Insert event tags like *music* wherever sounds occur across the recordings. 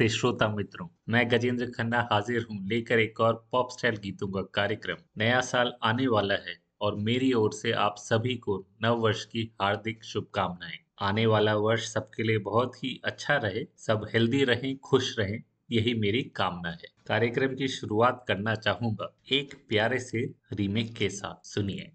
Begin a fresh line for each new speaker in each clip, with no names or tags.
नमस्ते श्रोता मित्रों, मैं गजेंद्र खन्ना हाजिर हूँ लेकर एक और पॉप स्टाइल गीतों का कार्यक्रम। नया साल आने वाला है और मेरी ओर से आप सभी को नव वर्ष की हार्दिक शुभकामनाएँ। आने वाला वर्ष सबके लिए बहुत ही अच्छा रहे, सब हेल्दी रहें, खुश रहें, यही मेरी कामना है। कार्यक्रम की शुरुआत करना चाहूँगा एक प्यारे से रीमेक के साथ। सुनिए।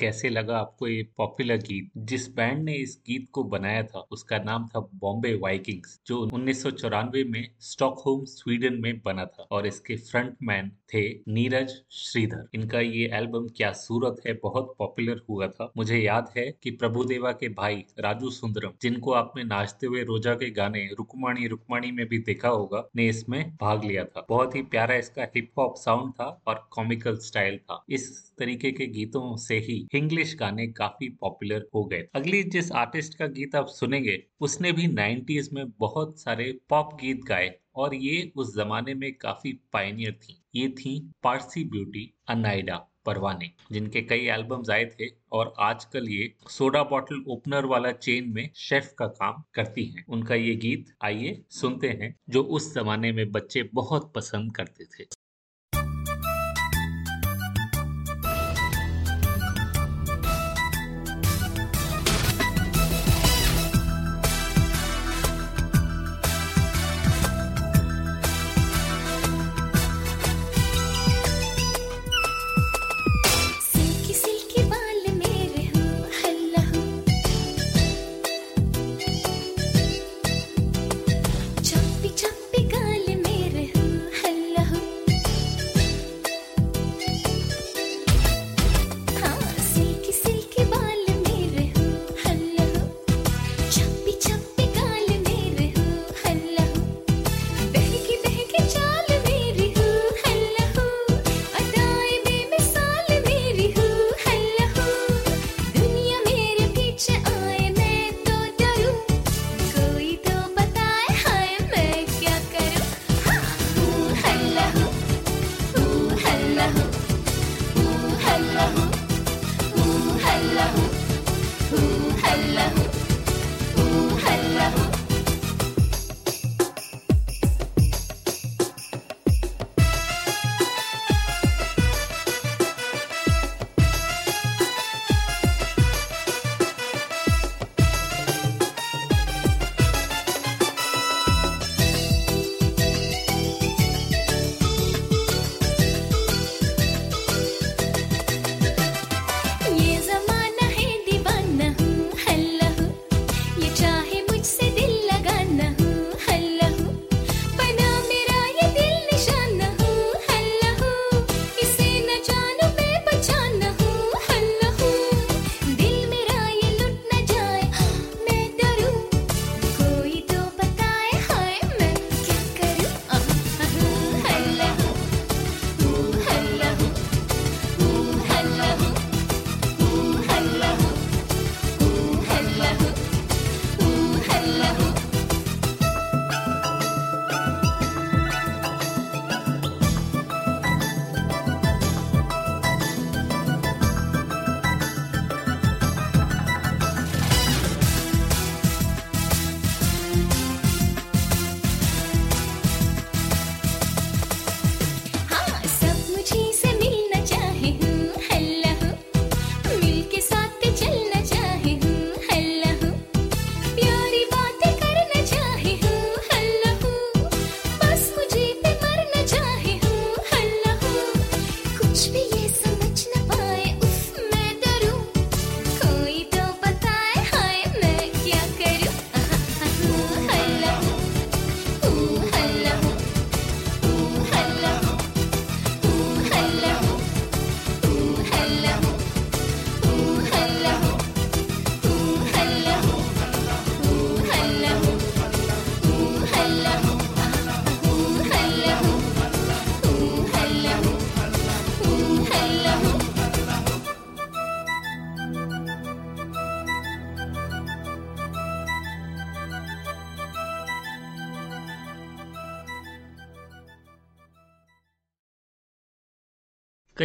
कैसे लगा आपको ये पॉपुलर गीत? जिस बैंड ने इस गीत को बनाया था, उसका नाम था बॉम्बे वाइकिंग्स जो उन्नीस सौ चौरानवे में स्टॉकहोम स्वीडन में बना था और इसके फ्रंटमैन थे नीरज श्रीधर इनका ये एल्बम क्या सूरत है, बहुत पॉपुलर हुआ था। मुझे याद है कि प्रभुदेवा के भाई राजू सुंदरम, जिनको आपने नाचते हुए रोजा के गाने रुकमाणी रुकमाणी में भी देखा होगा, ने इसमें भाग लिया था। बहुत ही प्यारा इसका हिप हॉप साउंड था और कॉमिकल स्टाइल था। इस तरीके के गीतों से ही इंग्लिश गाने काफ़ी पॉपुलर हो गए अगली जिस आर्टिस्ट का गीत आप सुनेंगे, उसने भी 90s में बहुत सारे पॉप गीत गाए और ये उस जमाने में काफ़ी पायनियर थी। ये थी पारसी ब्यूटी अनाइडा परवाने जिनके कई एल्बम्स आए थे और आजकल ये सोडा बॉटल ओपनर वाला चेन में शेफ का काम करती हैं। उनका ये गीत आइए सुनते हैं, जो उस जमाने में बच्चे बहुत पसंद करते थे।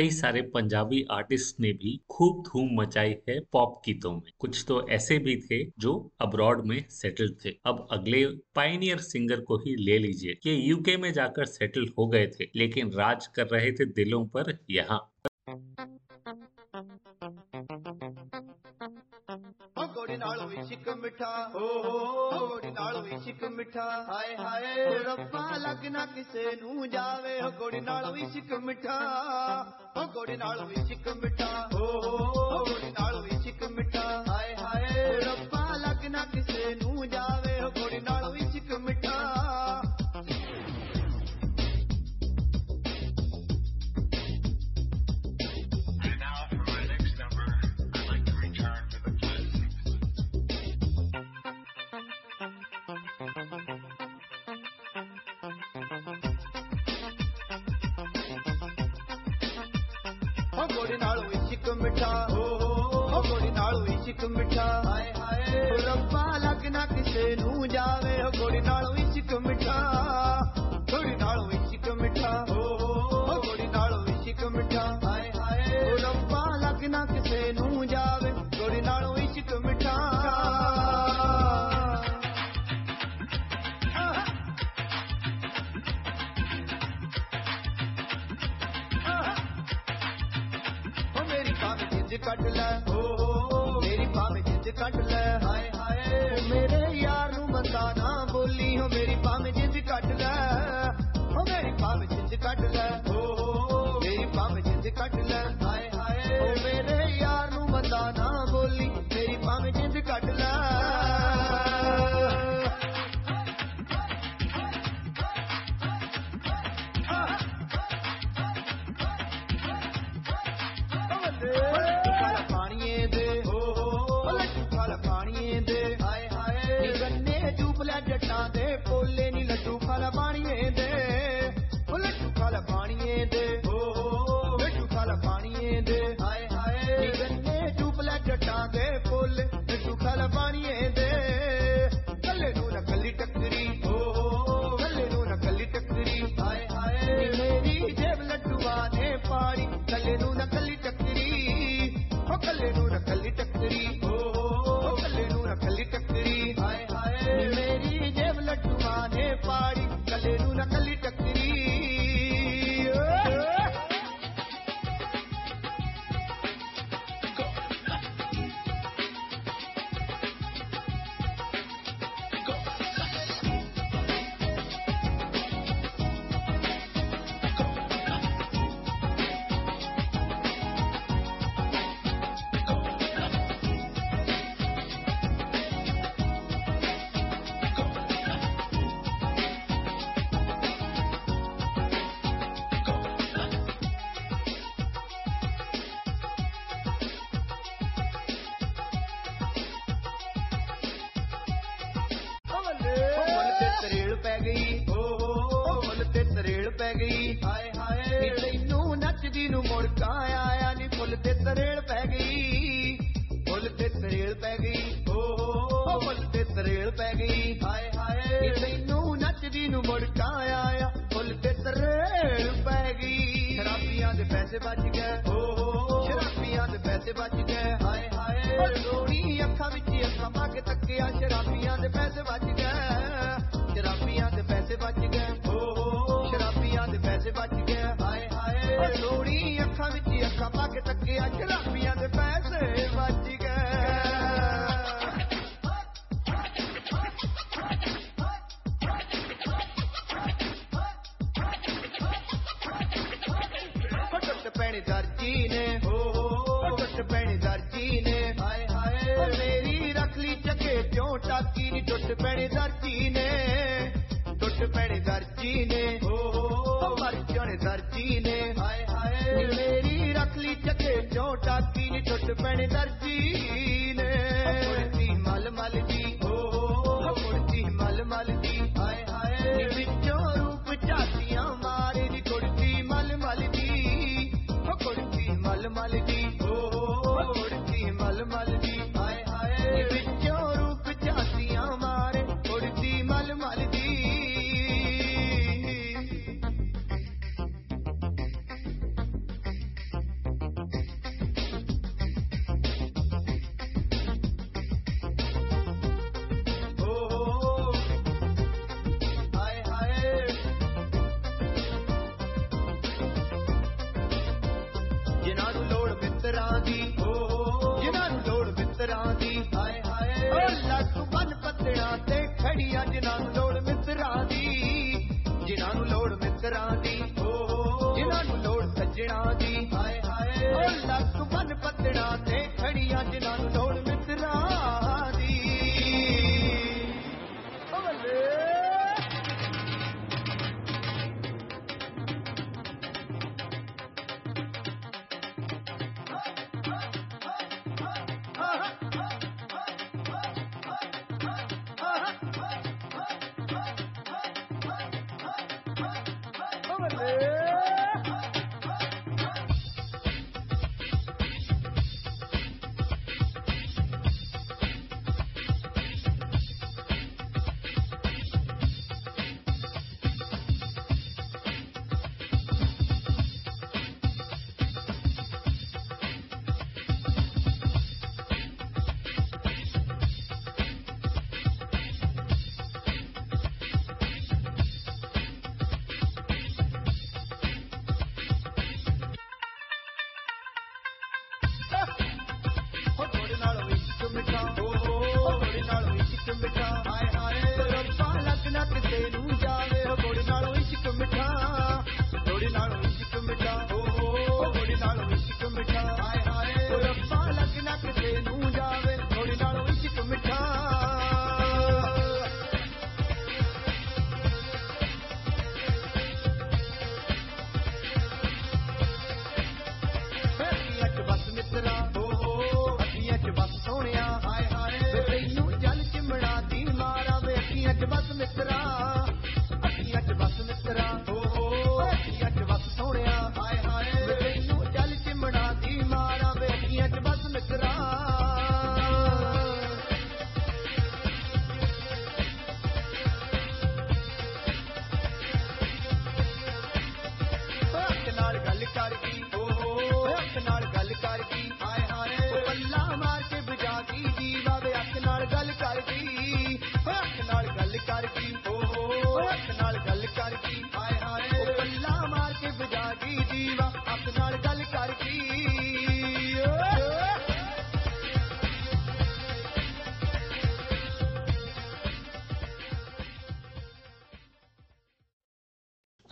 कई सारे पंजाबी आर्टिस्ट ने भी खूब धूम मचाई है पॉप गीतों में। कुछ तो ऐसे भी थे जो अब्रॉड में सेटल थे। अब अगले पाइनियर सिंगर को ही ले लीजिए ये यूके में जाकर सेटल हो गए थे, लेकिन राज कर रहे थे दिलों पर यहाँ।
ਇਸ਼ਕ ਮਿੱਠਾ ਹੋ ਹੋੜ ਨਾਲੋਂ ਇਸ਼ਕ ਮਿੱਠਾ। ਹਾਏ ਹਾਏ ਰੱਬਾ ਲੱਗ ਨਾ ਕਿਸੇ ਨੂੰ ਜਾਵੇ ਹੋ ਗੋੜੀ ਨਾਲੋਂ ਇਸ਼ਕ ਮਿੱਠਾ। ਹੋ ਗੋੜੀ ਨਾਲੋਂ ਇਸ਼ਕ ਮਿੱਠਾ। ਹੋ ਹੋੜ ਨਾਲੋਂ ਇਸ਼ਕ ਮਿੱਠਾ। ਹਾਏ ਹਾਏ ਰੱਬਾ ਲੱਗ ਨਾ ਕਿਸੇ ਨੂੰ ਜਾਵੇ ਹੋ ਗੋੜੀ ਹੋ ਗੋੜੀ ਨਾਲ ਇਸ਼ਕ ਮਿੱਠਾ ਹੋ ਗੋੜੀ ਨਾਲ ਇਸ਼ਕ ਮਿੱਠਾ। Cadillac. ਪੈ ਗਈ। ਹਾਏ ਹਾਏ, ਤੈਨੂੰ ਨੱਚਦੀ ਨੂੰ ਮੁੜਕਾ ਆਇਆ ਨੀ, ਫੁੱਲ ਤੇ ਤਰੇਲ ਪੈ ਗਈ। ਫੁੱਲ ਤੇ ਹੋ ਫੁੱਲ ਤੇ ਤਰੇਲ ਪੈ ਗਈ। ਹਾਏ ਹਾਏ, ਤੈਨੂੰ ਨੱਚਦੀ ਨੂੰ ਮੁੜਕਾ ਆਇਆ, ਫੁੱਲ ਤੇ ਤਰੇਲ ਪੈ ਗਈ। ਸ਼ਰਾਬੀਆਂ ਦੇ ਪੈਸੇ ਬਚ ਗਏ, ਓ ਹੋ ਸ਼ਰਾਬੀਆਂ ਦੇ ਪੈਸੇ ਬਚ ਗਏ। ਹਾਏ ਹਾਏ री अखा बि अखा पा के तके अचरा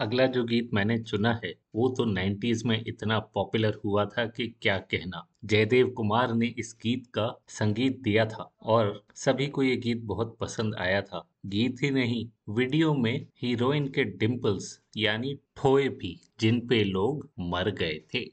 अगला जो गीत मैंने चुना है, वो तो 90s में इतना पॉपुलर हुआ था कि क्या कहना। जयदेव कुमार ने इस गीत का संगीत दिया था और सभी को ये गीत बहुत पसंद आया था। गीत ही नहीं, वीडियो में हीरोइन के डिम्पल्स यानी ठोए भी, जिन पे लोग मर गए थे।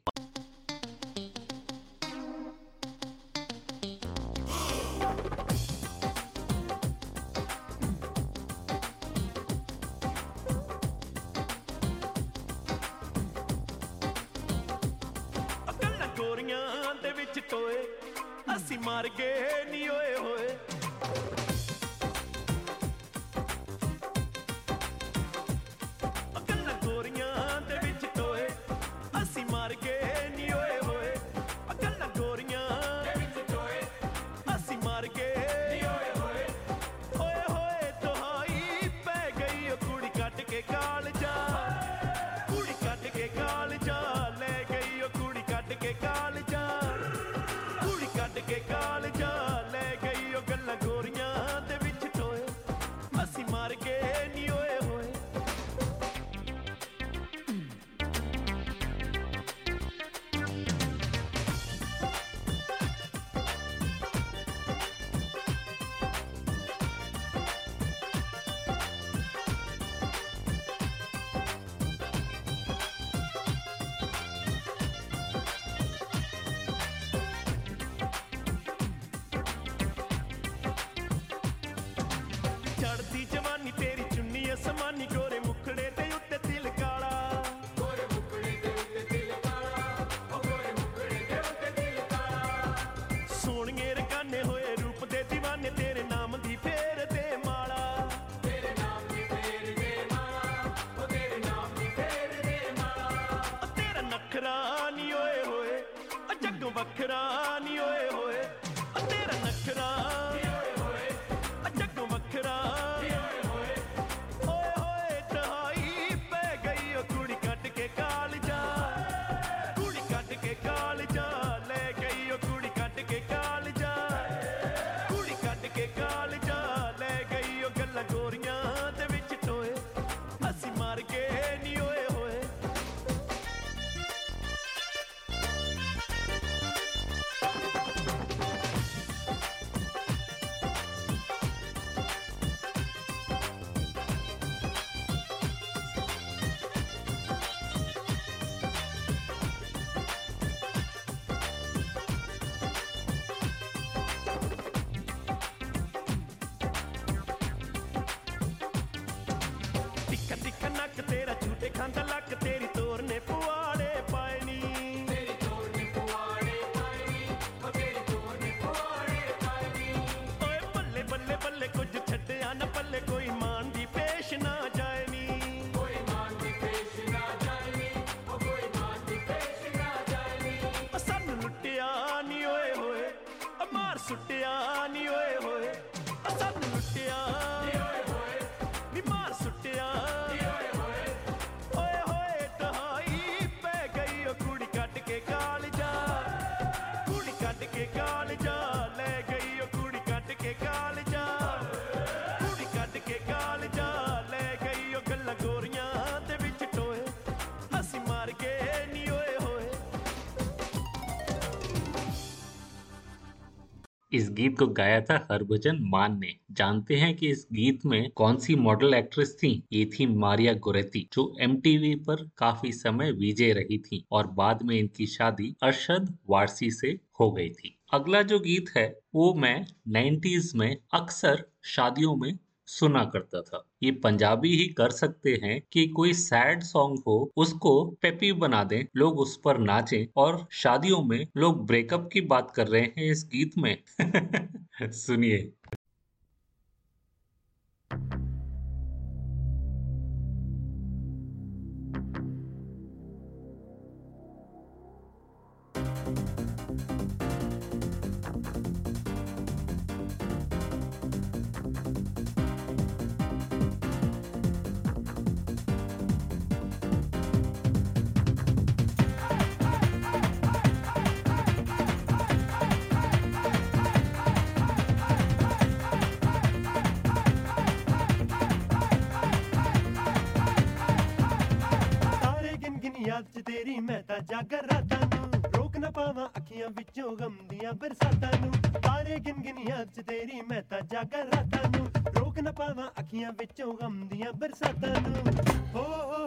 इस गीत को गाया था हरभजन मान ने। जानते हैं कि इस गीत में कौन सी मॉडल एक्ट्रेस थी? ये थी मारिया गोरेती, जो एम पर काफ़ी समय विजय रही थी और बाद में इनकी शादी अरशद वारसी से हो गई थी। अगला जो गीत है, वो मैं 90s में अक्सर शादियों में सुना करता था। ये पंजाबी ही कर सकते हैं कि कोई सैड सॉन्ग हो, उसको पेपी बना दें, लोग उस पर नाचें और शादियों में लोग ब्रेकअप की बात कर रहे हैं इस गीत में। *laughs* सुनिए।
ਜਾਗਰ ਰਾਤਾਂ ਨੂੰ ਰੋਕ ਨਾ ਪਾਵਾਂ ਅੱਖੀਆਂ ਵਿੱਚੋਂ ਗਮ ਦੀਆਂ ਬਰਸਾਤਾਂ ਨੂੰ। ਤਾਰੇ ਗਿਣ ਗਿਣ ਚ ਤੇਰੀ ਮੈਂ ਤਾਂ ਜਾਗਰ ਰਾਤਾਂ ਨੂੰ ਰੋਕ ਨਾ ਪਾਵਾਂ ਅੱਖੀਆਂ ਵਿੱਚੋਂ ਗਮ ਦੀਆਂ ਬਰਸਾਤਾਂ ਨੂੰ। ਹੋ ਹੋ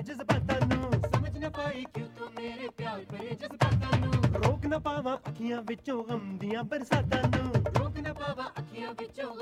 ਜਜ਼ਬਾਤਾਂ ਨੂੰ। ਸਮਝ ਨਾ ਪਾਈ ਕਿਉਂ ਤੂੰ ਮੇਰੇ ਪਿਆਰ ਭਰੇ ਜਜ਼ਬਾਤਾਂ ਨੂੰ। ਰੋਕ ਨਾ ਪਾਵਾਂ ਅੱਖੀਆਂ ਵਿੱਚੋਂ ਗਮ ਦੀਆਂ ਬਰਸਾਤਾਂ ਨੂੰ। ਰੋਕ ਨਾ ਪਾਵਾਂ ਅੱਖੀਆਂ ਵਿੱਚੋਂ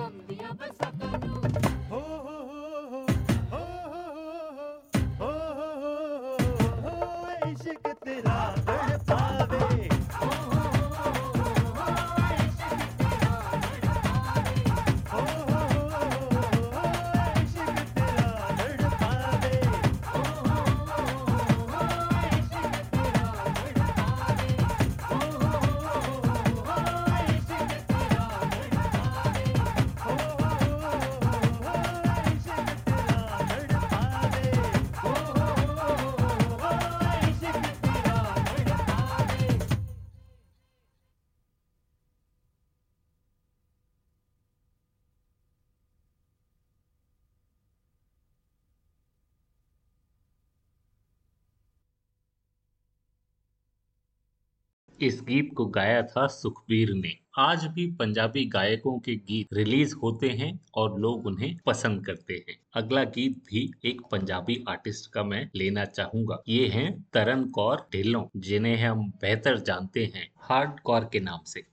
इस गीत को गाया था सुखबीर ने। आज भी पंजाबी गायकों के गीत रिलीज़ होते हैं और लोग उन्हें पसंद करते हैं। अगला गीत भी एक पंजाबी आर्टिस्ट का मैं लेना चाहूँगा। ये हैं तरन कौर ढिलो जिन्हें हम बेहतर जानते हैं हार्ड कौर के नाम से।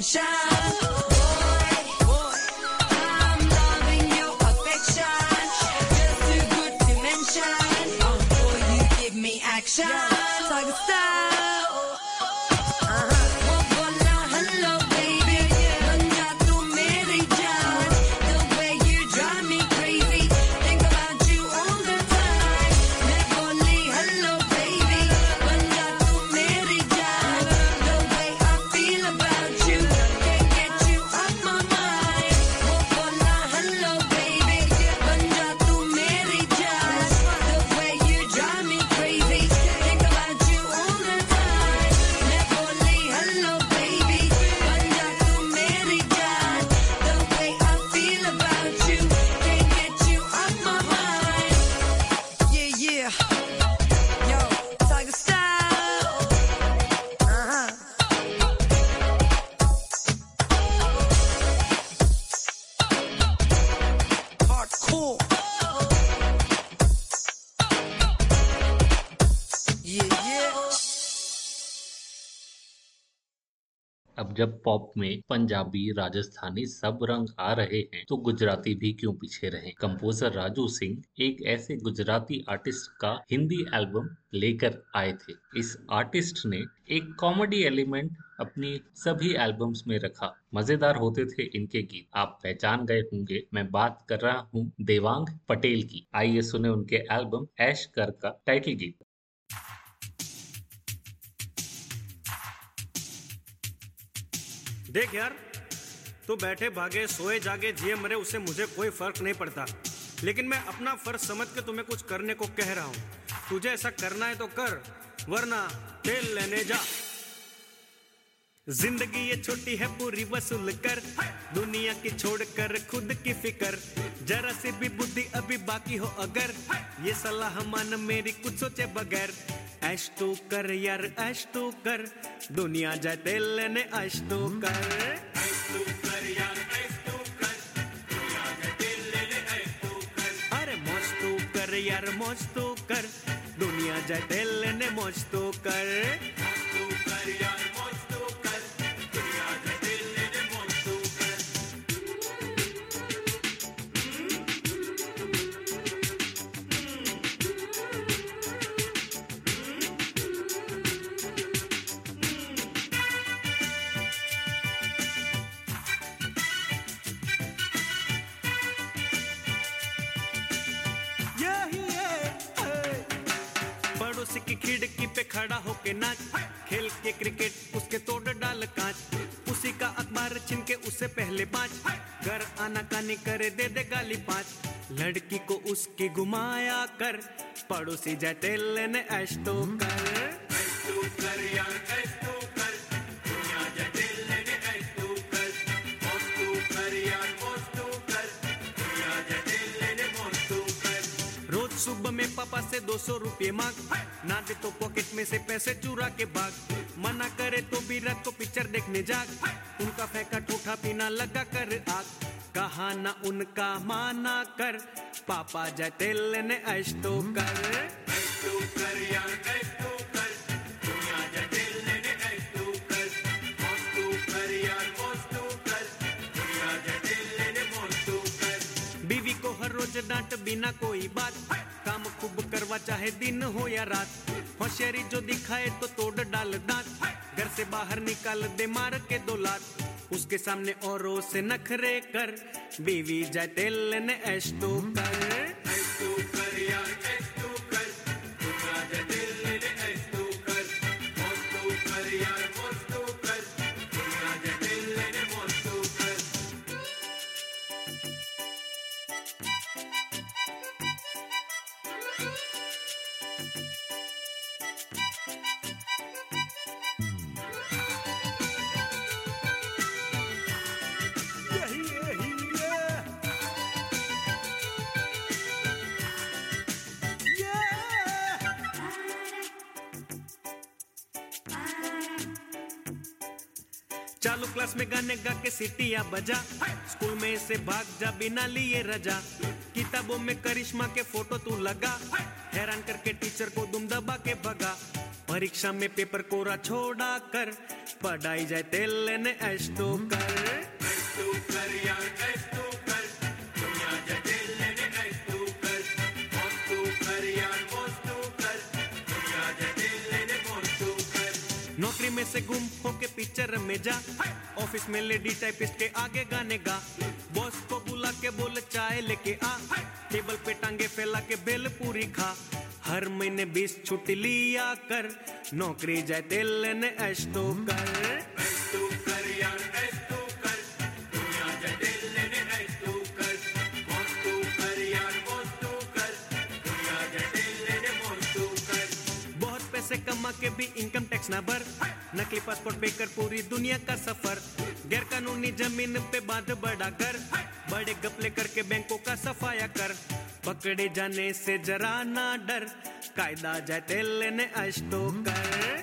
sunshine. जब पॉप में पंजाबी, राजस्थानी सब रंग आ रहे हैं तो गुजराती भी क्यों पीछे रहे? कंपोजर राजू सिंह एक ऐसे गुजराती आर्टिस्ट का हिंदी एल्बम लेकर आए थे। इस आर्टिस्ट ने एक कॉमेडी एलिमेंट अपनी सभी एल्बम्स में रखा। मज़ेदार होते थे इनके गीत। आप पहचान गए होंगे, मैं बात कर रहा हूँ देवांग पटेल की। आइए सुने उनके एल्बम ऐश कर का टाइटल गीत।
देख यार तो बैठे भागे, सोए जागे, जिए मरे उसे मुझे कोई फ़र्क नहीं पड़ता। लेकिन मैं अपना फ़र्ज़ समझ के तुम्हें कुछ करने को कह रहा हूँ। तुझे ऐसा करना है तो कर, वरना तेल लेने जा। ज़िंदगी ये छोटी है, पूरी वसूल कर। दुनिया की छोड़ कर, खुद की फिकर। जरा सी भी बुद्धि अभी बाकी हो अगर। ये सलाह मान मेरी कुछ सोचे बगैर। ऐश तू कर यार, ऐश तू कर। दुनिया जाए तेल ने ऐश तू कर। अरे मौज कर यार, मौज कर। दुनिया जाए तेल ने मौज कर मौज कर। यार करे दे दे गाली पाँच। लड़की को उसकी घुमाया कर पड़ोसी जाए तेल लेने ऐश तो कर रोज सुबह में पापा से दो सौ रुपये मांग। ना दे तो पॉकेट में से पैसे चुरा के भाग। मना करे तो भी रात को पिक्चर देखने जाग। उनका फेंका ठूठा पीना लगा कर आग। कहा ना उनका माना कर। पापा तेल लेने ऐश तो कर। बीवी को हर रोज डांट बिना कोई बात। काम खूब करवा चाहे दिन हो या रात। होशियारी जो दिखाए तो तोड़ डाल दांत। घर से बाहर निकाल दे मार के दो लात। उसके सामने औरों से नखरे कर बीवी जय तेल ने ऐश तो कर। सीटियाँ बजा। स्कूल में से भाग जा बिना लिए रजा। किताबों में करिश्मा के फ़ोटो तू लगा। हैरान करके टीचर को दुम दबा के भगा। परीक्षा में पेपर कोरा छोड़ा कर। पढ़ाई जाए तेल लेने ऐश तो कर। नौकरी में से गुम होके पिक्चर में जा। ऑफ़िस में लेडी टाइपिस्ट के आगे गाने गा। बॉस को बुला के बोल चाय लेके आ। टेबल पे टांगे फैला के बेल पूरी खा। हर महीने बीस छुट्टी लिया कर। नौकरी जाए तेल लेने ऐश तो कर। बहुत पैसे कमा के भी इनकम टैक्स ना भर। नकली पासपोर्ट बेकर पूरी दुनिया का सफ़र। गैर कानूनी ज़मीन पे बाँध बढ़ा कर। बड़े गपले करके बैंकों का सफाया कर। पकड़े जाने से जरा ना डर। कायदा जाते लेने अश्तो कर।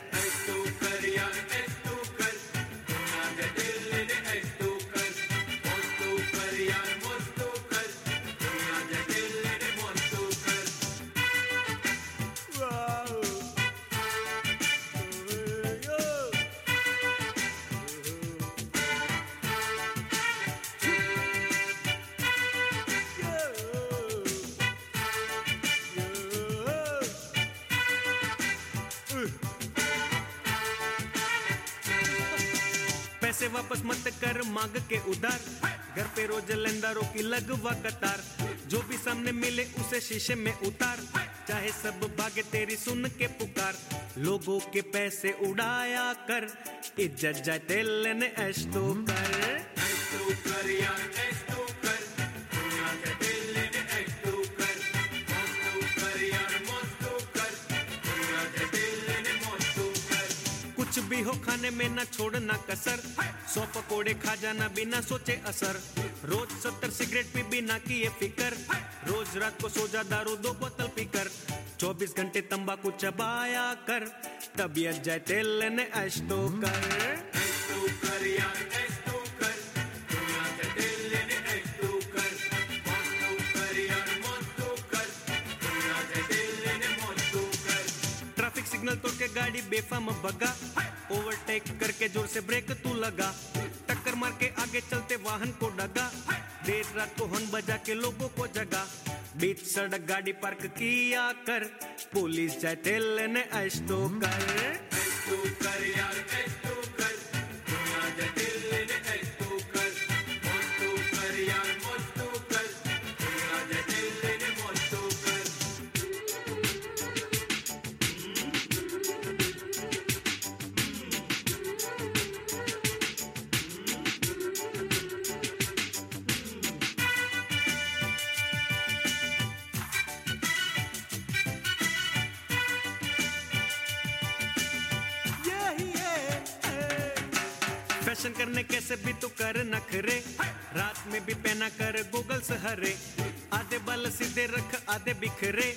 के उधार घर पे रोज लेंदारों की लगवा कतार। जो भी सामने मिले उसे शीशे में उतार। चाहे सब भागे तेरी सुन के पुकार। लोगों के पैसे उड़ाया कर। इज़्ज़त जाए तेल लेने ऐश तो कर खाने में ना छोड़ना कसर। सौ पकोड़े खा जाना बिना सोचे असर। रोज सत्तर सिगरेट पी बिना किए फिकर। रोज रात को सो जा दारू दो बोतल पीकर। चौबीस घंटे तंबाकू चबाया कर। तबीयत जाए तेल लेने ऐश तो कर। ट्रैफ़िक सिग्नल तोड़ के गाड़ी बेफाम भगा। ओवरटेक करके ज़ोर से ब्रेक तू लगा। टक्कर मार के आगे चलते वाहन को डगा। देर रात को हन बजा के लोगों को जगा। बीच सड़क गाड़ी पार्क किया कर। पुलिस जाए लेने, ऐश तो कर। भाषण करने कैसे भी तू कर नखरे। रात में भी पहना कर गूगल से हरे। आधे बल सीधे रख, आधे बिखरे।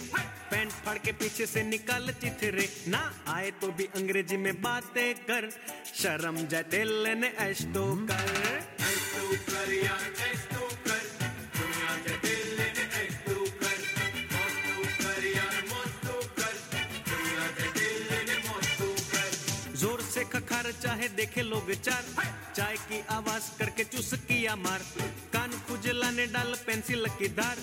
पैंट फाड़ के पीछे से निकाल चिथरे। ना आए तो भी अंग्रेज़ी में बातें कर। शर्म जाए तेल लेने ऐश तो कर। देखे लोग चार। चाय की आवाज़ करके चुस किया मार। कान खुजलाने डाल पेंसिल की धार।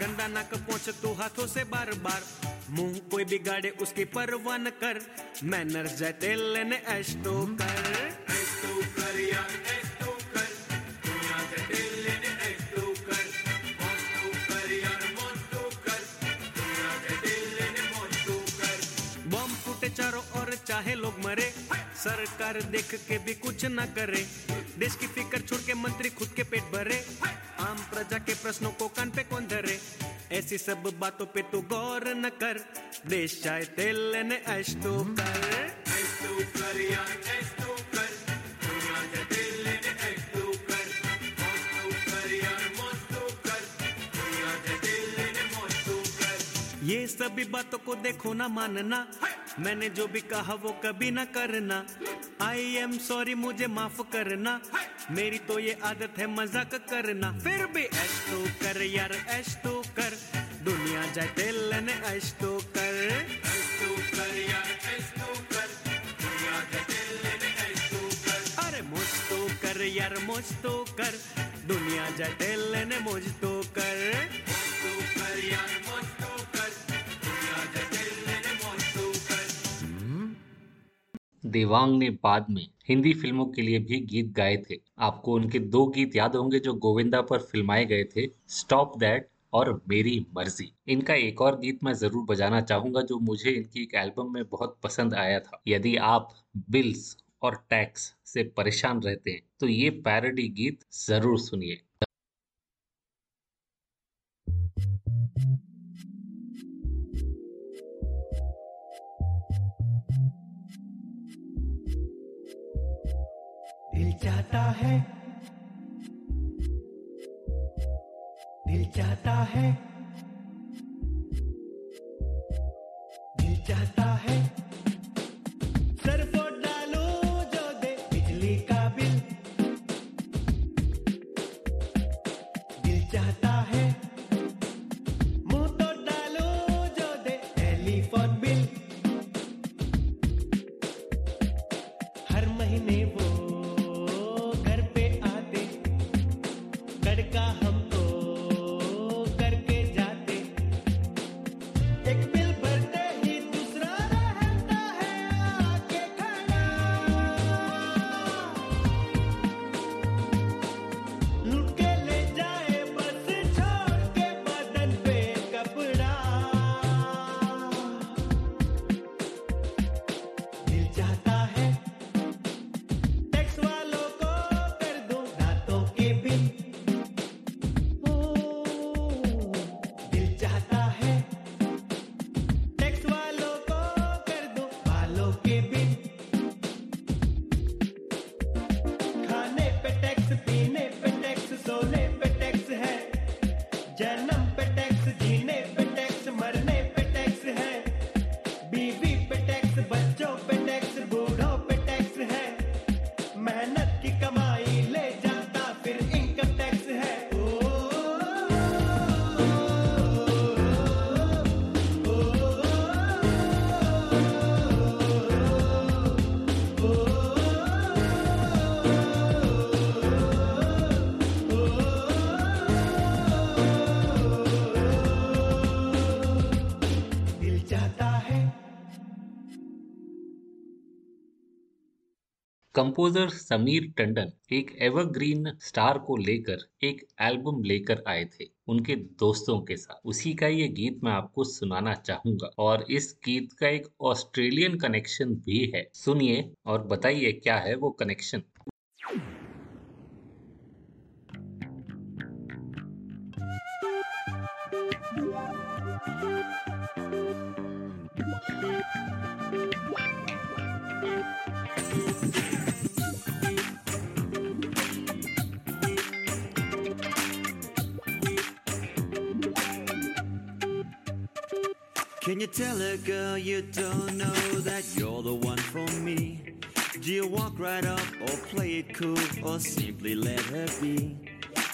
गंदा नाक पहुँच तू हाथों से बार बार। मुँह कोई बिगाड़े उसकी परवाह न कर। मैनर जाए तेल लेने ऐश तो कर। ऐश तो कर यार सरकार देख के भी कुछ न करे। देश की फ़िक्र छोड़ के मंत्री खुद के पेट भरे। आम प्रजा के प्रश्नों को कान पे कौन धरे? ऐसी सब बातों पे तू गौर न कर। देश चाहे तेल लेने ऐश तो कर। तो कर यार, ऐश तो ये सभी बातों को देखो ना मानना। मैंने जो भी कहा वो कभी ना करना। आई एम सॉरी मुझे माफ़ करना। मेरी तो ये आदत है मज़ाक करना। फिर भी ऐश तो कर यार ऐश तो कर। दुनिया जाए तेल लेने ऐश तो कर। ऐश तो कर यार ऐश तो कर। दुनिया जाए ऐश तो कर। अरे मौज तो कर यार मौज तो कर। दुनिया जाए तेल लेने मौज कर मौज तो कर।
देवांग ने बाद में हिंदी फ़िल्मों के लिए भी गीत गाए थे। आपको उनके दो गीत याद होंगे जो गोविंदा पर फिल्माए गए थे स्टॉप दैट और मेरी मर्ज़ी। इनका एक और गीत मैं ज़रूर बजाना चाहूँगा जो मुझे इनकी एक एल्बम में बहुत पसंद आया था। यदि आप बिल्स और टैक्स से परेशान रहते हैं तो ये पैरडी गीत ज़रूर सुनिए।
चाहता है। दिल चाहता है। दिल चाहता है।
कंपोजर समीर टंडन एक एवरग्रीन स्टार को लेकर एक एल्बम लेकर आए थे उनके दोस्तों के साथ। उसी का ये गीत मैं आपको सुनाना चाहूँगा और इस गीत का एक ऑस्ट्रेलियन कनेक्शन भी है। सुनिए और बताइए क्या है वो connection
you tell a girl you don't know that you're the one for me? Do you walk right up or play it cool or simply let her be?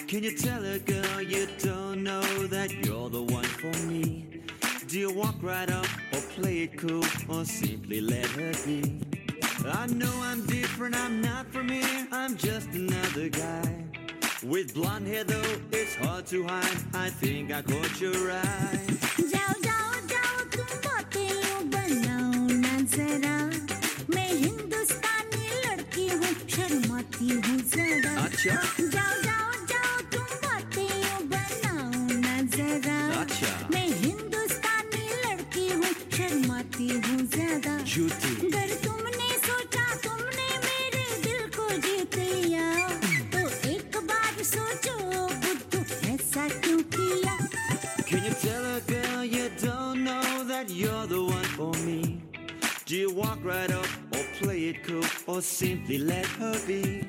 Can you tell a girl you don't know that you're the one for me? Do you walk right up or play it cool or simply let her be? I know I'm different, I'm not from here, I'm just another guy. With blonde hair though, it's hard to hide. I think I caught your eye. simply let her be.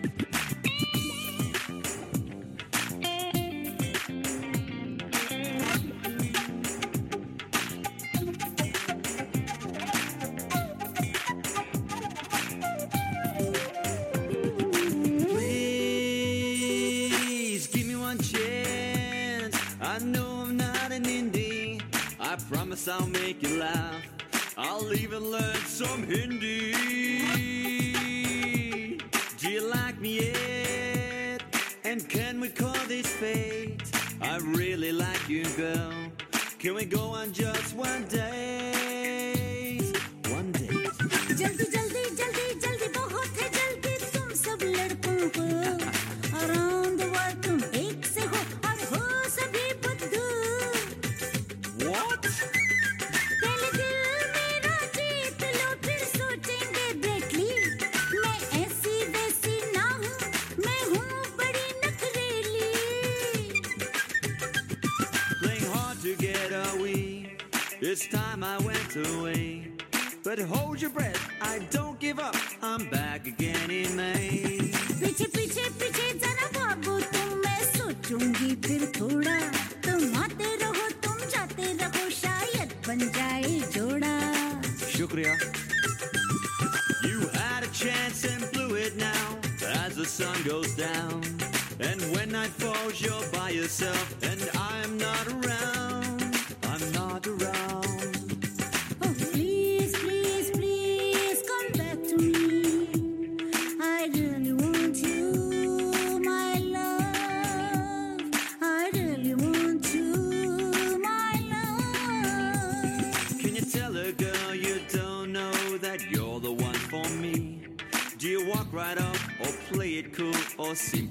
Shukriya. You had a chance and blew it now as the sun goes down. And when night falls, you're by yourself. And
I see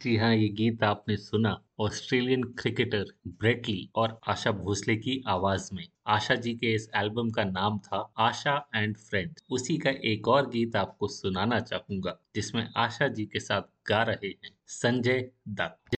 जी हाँ ये गीत आपने सुना। Australian cricketer Brett Lee और आशा भोसले की आवाज़ में। आशा जी के इस एल्बम का नाम था आशा एंड फ्रेंड। उसी का एक और गीत आपको सुनाना चाहूँगा, जिसमें आशा जी के साथ गा रहे हैं संजय दत्त।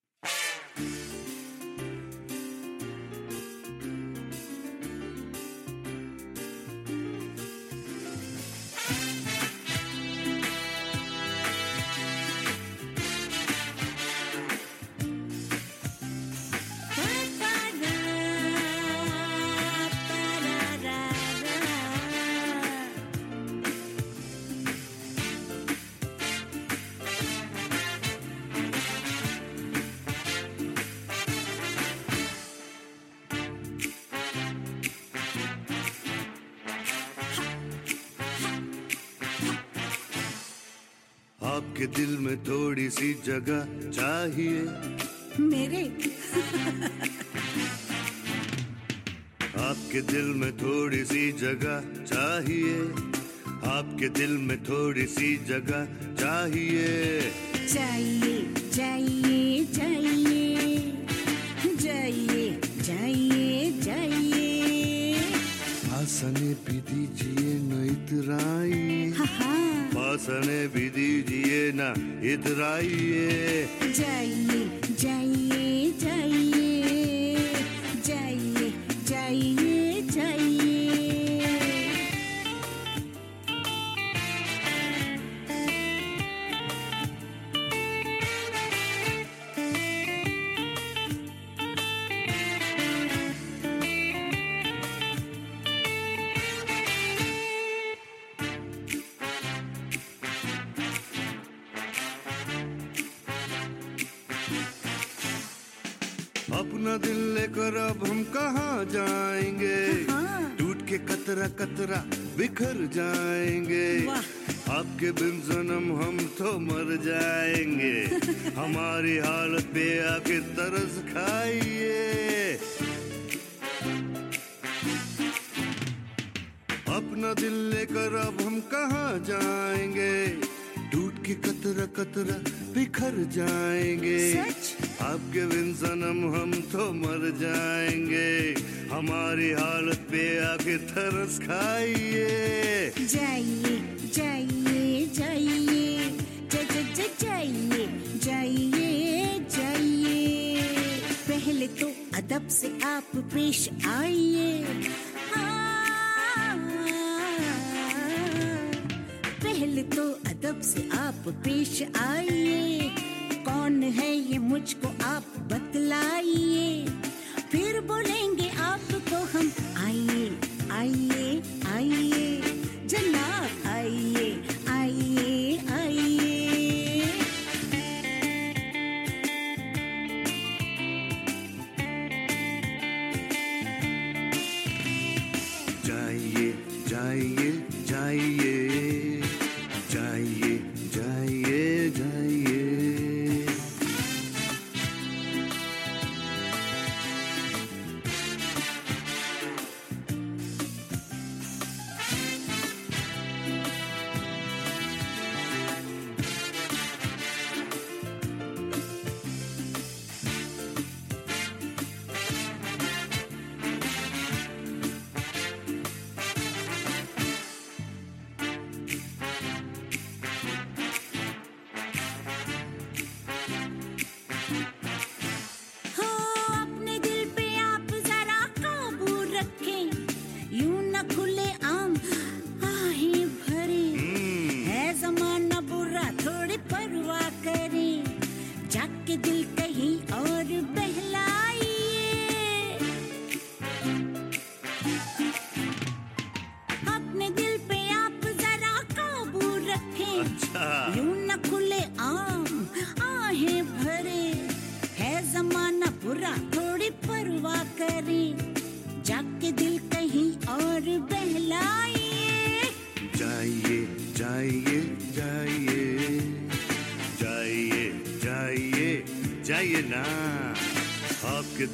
जगह चाहिए।
मेरे?
आपके दिल में थोड़ी सी जगह चाहिए। आपके दिल में थोड़ी सी जगह चाहिए।
चाहिए चाहिए चाहिए। जाइए जाइए जाइए
आसने भी दीजिए न
हाँ हाँ।
आसने भी
и
драе. Драе. कतरा बिखर जाएँगे। आपके बिन जन्म हम तो मर जाएँगे। *laughs* हमारी हालत पे आके तरस खाइए। अपना दिल लेकर अब हम कहाँ जाएँगे? के कतरा कतरा बिखर जाएँगे? आपके बिन सनम हम तो मर जाएँगे। हमारी हालत पे आके तरस खाइए।
जाइए जाइए जाइए। जाइए जाइए जाइए। पहले तो अदब से आप पेश आइए। पहले तो अदब से आप पेश आइए। कौन है ये मुझको आप बतलाइए। फिर बोलेंगे आपको हम, आइए आइए आइए।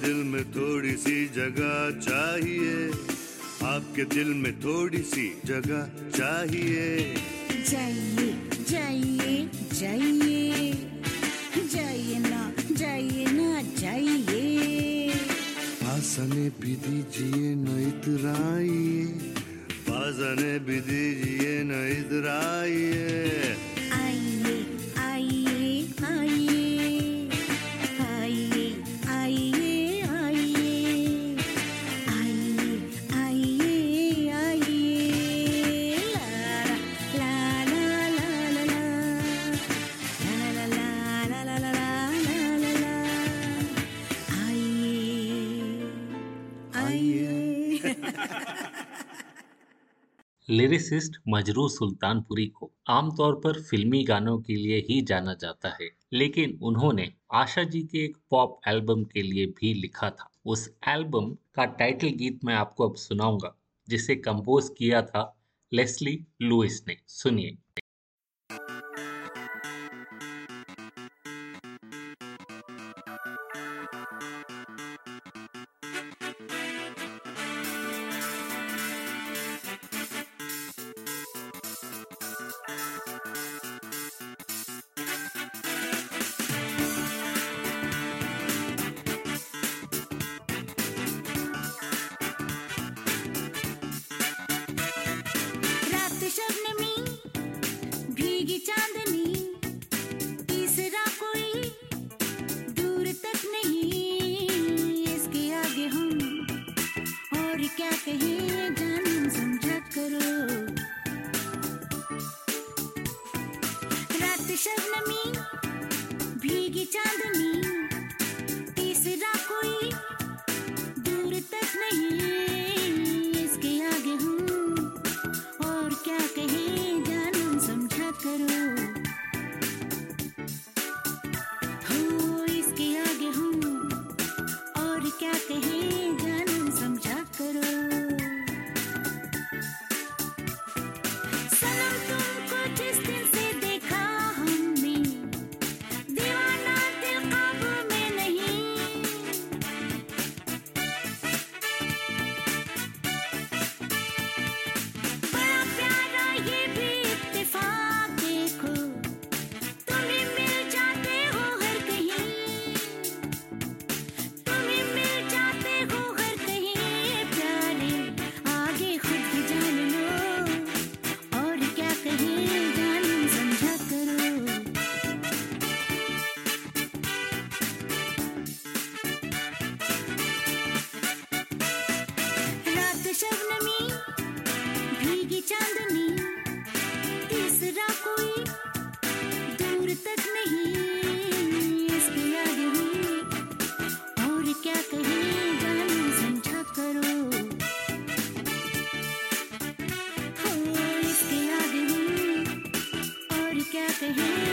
दिल
में थोड़ी सी जगह चाहिए। आपके दिल में थोड़ी सी जगह चाहिए।
जाइए।
लिरिसिस्ट मजरू सुल्तानपुरी को आमतौर पर फिल्मी गानों के लिए ही जाना जाता है, लेकिन उन्होंने आशा जी के एक पॉप एल्बम के लिए भी लिखा था। उस एल्बम का टाइटल गीत मैं आपको अब सुनाऊँगा, जिसे कंपोज किया था लेस्ली लुइस ने। सुनिए।
got the.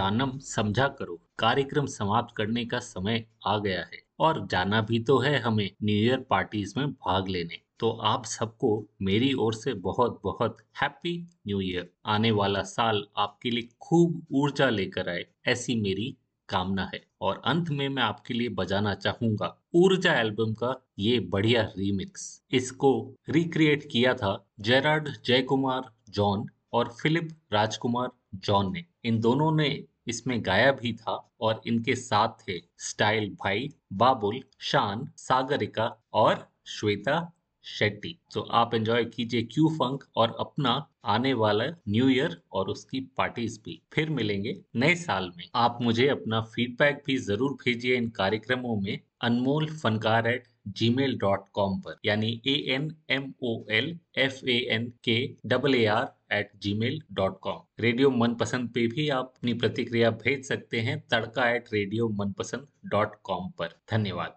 जानम समझा करो।
कार्यक्रम समाप्त करने का समय आ गया है और जाना भी तो है हमें न्यू ईयर पार्टीज़ में भाग लेने। तो आप सबको मेरी ओर से बहुत बहुत हैप्पी न्यू ईयर आने वाला साल आपके लिए खूब ऊर्जा लेकर आए, ऐसी मेरी कामना है। और अंत में मैं आपके लिए बजाना चाहूँगा ऊर्जा एल्बम का ये बढ़िया रीमिक्स इसको रिक्रिएट किया था जेराल्ड जयकुमार जॉन और फिलिप राजकुमार जॉन ने। इन दोनों ने इसमें गाया भी था और इनके साथ थे स्टाइल भाई, बाबुल, शान, सागरिका और श्वेता शेट्टी। तो आप एंजॉय कीजिए क्यू फंक और अपना आने वाला न्यू ईयर और उसकी पार्टीज़ भी। फिर मिलेंगे नए साल में। आप मुझे अपना फीडबैक भी ज़रूर भेजिए इन कार्यक्रमों में। Anmol Fankaar at Gmail dot com पर यानी A N M O L F A N K double A R at Gmail dot com radio Manpasand पे भी आप अपनी प्रतिक्रिया भेज सकते हैं Tadka at radio Manpasand dot com पर। धन्यवाद।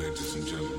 Ladies and gentlemen,